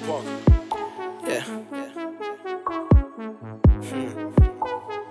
Yeah. yeah. Hmm.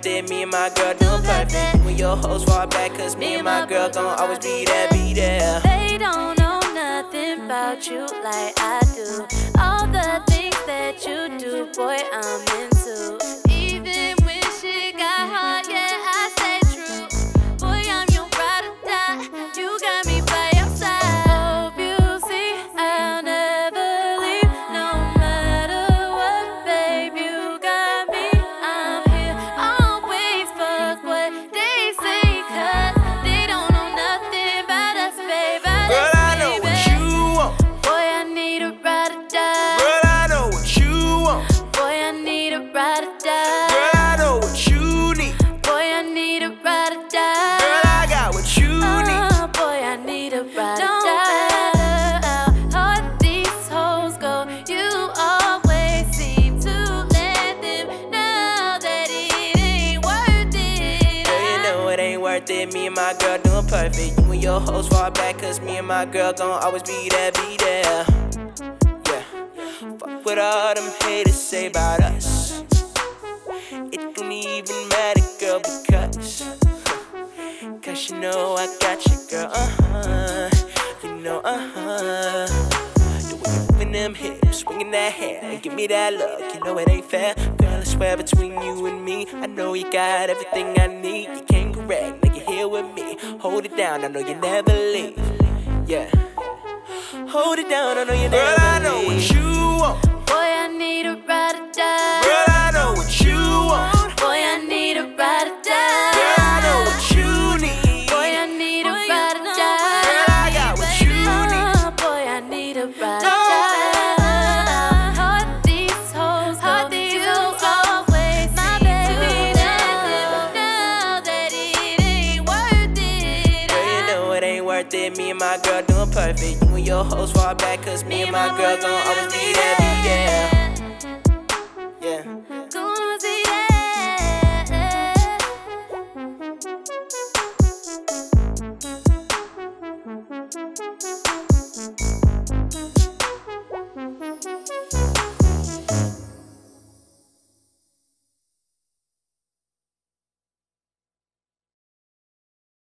birthday, me and my girl doing perfect. When your hoes fall back, cause me, me and my, my girl gon' always be there, be there. They don't know nothing about you like I do. All the things that you do, boy, I'm into. Me and my girl doing perfect. You and your hoes fall back, cause me and my girl gon' always be there, be there. Yeah. Fuck what all them haters say about us. It don't even matter, girl, because. Cause you know I got you, swinging that hair, give me that look. You know it ain't fair, girl. I swear between you and me, I know you got everything I need. You can't correct, now you're here with me. Hold it down, I know you never leave. Yeah. Hold it down, I know you never leave. It. Me and my girl doing perfect. You and your hoes fall back, cause me and my girl gon' always be there.